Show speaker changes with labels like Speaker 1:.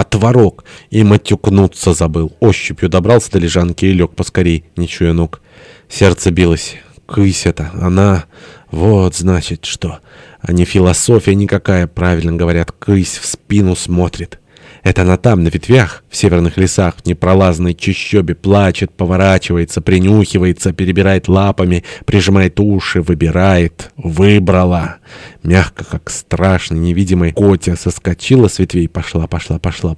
Speaker 1: отворок, и матюкнуться забыл. Ощупью добрался до лежанки и лег поскорей, не чуя ног. Сердце билось. Кысь это, она... Вот, значит, что. А не философия никакая, правильно говорят, кысь в спину смотрит. Это она там, на ветвях, в северных лесах, в непролазной чащобе, плачет, поворачивается, принюхивается, перебирает лапами, прижимает уши, выбирает. Выбрала. Мягко, как страшный, невидимый котя, соскочила с ветвей, пошла, пошла, пошла.